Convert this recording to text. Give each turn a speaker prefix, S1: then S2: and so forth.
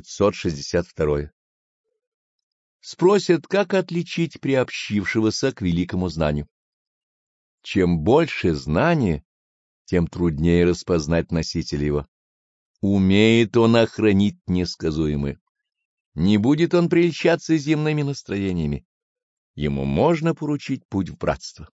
S1: 562. Спросят, как отличить приобщившегося к великому знанию. Чем больше знания, тем труднее распознать носителя его. Умеет он охранить несказуемое. Не будет он прельщаться земными настроениями. Ему можно поручить путь в братство.